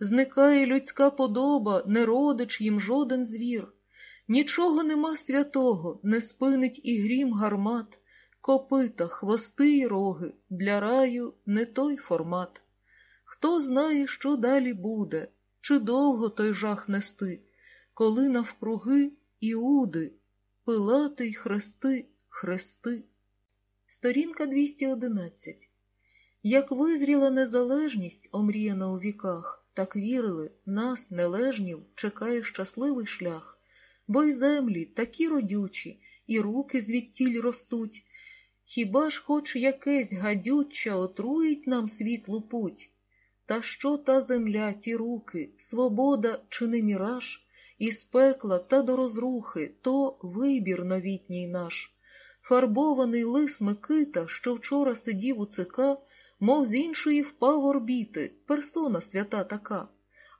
зникає людська подоба, не родич їм жоден звір. Нічого нема святого, не спинить і грім гармат, копита, хвости й роги, для раю не той формат. Хто знає, що далі буде, чи довго той жах нести, коли навкруги іуди, пилати й хрести, хрести. Сторінка 211 Як визріла незалежність, омріяна у віках, так вірили, нас, нележнів, чекає щасливий шлях, бо й землі такі родючі, і руки звідтіль ростуть. Хіба ж хоч якесь гадюча отруїть нам світлу путь? Та що та земля, ті руки, свобода чи не міраж, із пекла та до розрухи, то вибір новітній наш. Фарбований лис Микита, що вчора сидів у ЦК, мов з іншої впав орбіти, персона свята така.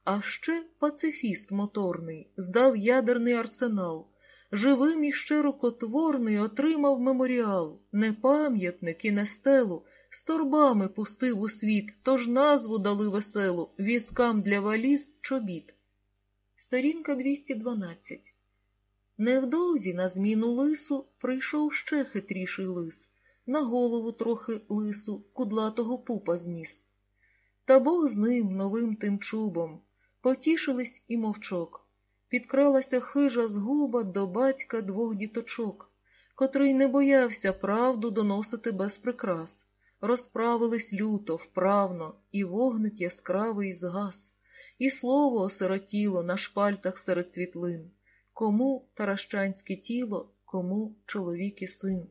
А ще пацифіст моторний, здав ядерний арсенал. Живим і ще рукотворний отримав меморіал, не пам'ятник і не стелу, з торбами пустив у світ, тож назву дали веселу, візкам для валіз чобіт. Сторінка 212 Невдовзі на зміну лису прийшов ще хитріший лис, на голову трохи лису, кудлатого пупа зніс. Та Бог з ним, новим тим чубом, потішились і мовчок. Підкралася хижа згуба до батька двох діточок, котрий не боявся правду доносити без прикрас. Розправились люто, вправно, і вогник яскравий згас, і слово осиротіло на шпальтах серед світлин. Кому таращанське тіло, кому чоловік і син.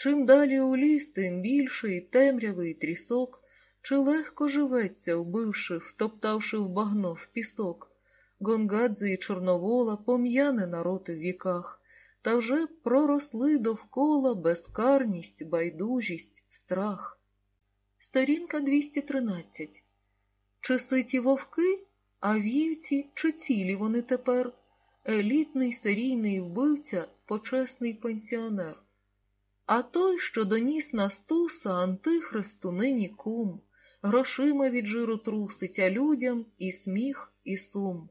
Чим далі у ліс, тим більше і темрявий трісок, чи легко живеться, вбивши, втоптавши в багно в пісок. Гонгадзе і Чорновола пом'яне народ в віках, та вже проросли довкола безкарність, байдужість, страх. Сторінка 213 Чи ситі вовки, а вівці, чи цілі вони тепер? Елітний серійний вбивця, почесний пенсіонер. А той, що доніс на стуса антихристу нині кум, грошима від жиру трусить, а людям і сміх, і сум.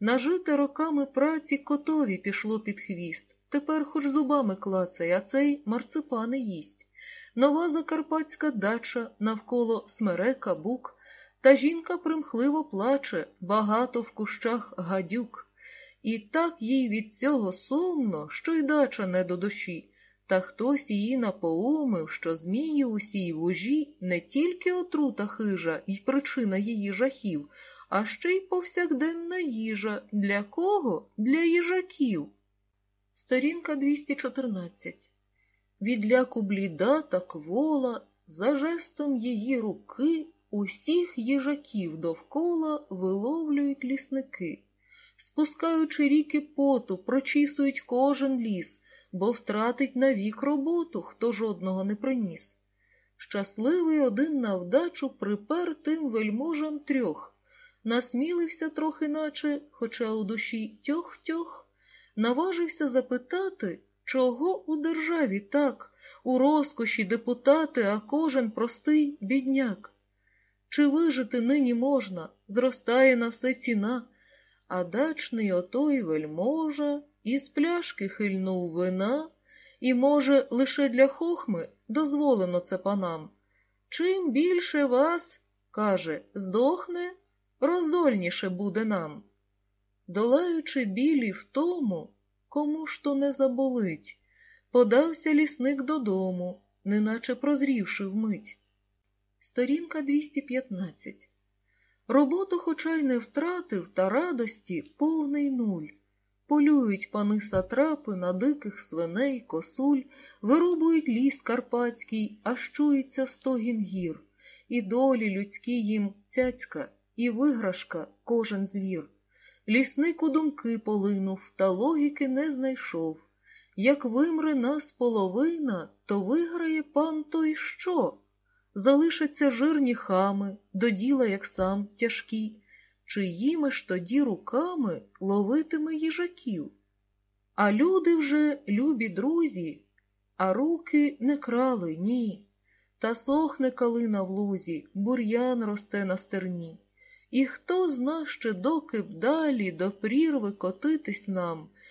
Нажите роками праці котові пішло під хвіст. Тепер хоч зубами клацає, а цей марципани їсть. Нова закарпатська дача навколо смерека бук, та жінка примхливо плаче, багато в кущах гадюк. І так їй від цього сумно, що й дача не до душі, та хтось її напоумив, що змії усій вужі не тільки отрута хижа й причина її жахів, а ще й повсякденна їжа. Для кого? Для їжаків. Сторінка 214 Від ляку бліда та квола, за жестом її руки, усіх їжаків довкола виловлюють лісники. Спускаючи ріки поту, прочісують кожен ліс, бо втратить навік роботу, хто жодного не приніс. Щасливий один на вдачу припер тим вельможам трьох, насмілився трохи, наче, хоча у душі тьох-тьох, наважився запитати, чого у державі так, у розкоші депутати, а кожен простий бідняк. Чи вижити нині можна, зростає на все ціна, а дачний отой вельможа із пляшки хильнув вина, і, може, лише для хохми дозволено це панам. Чим більше вас, каже, здохне, роздольніше буде нам. Долаючи білі в тому, кому ж то не заболить, подався лісник додому, неначе прозрівши вмить. Сторінка 215 Роботу, хоча й не втратив, та радості повний нуль. Полюють пани сатрапи на диких свиней, косуль, вирубують ліс карпатський, аж чується стогін гір, і долі людські їм цяцька, і виграшка кожен звір. Лісник у думки полинув, та логіки не знайшов. Як вимре нас половина, то виграє пан той що? Залишаться жирні хами, до діла, як сам тяжкі, чиїми ж тоді руками ловитиме їжаків. А люди вже любі друзі, а руки не крали, ні. Та сохне калина в лузі, бур'ян росте на стерні, І хто зна ще доки б далі до прірви котитись нам,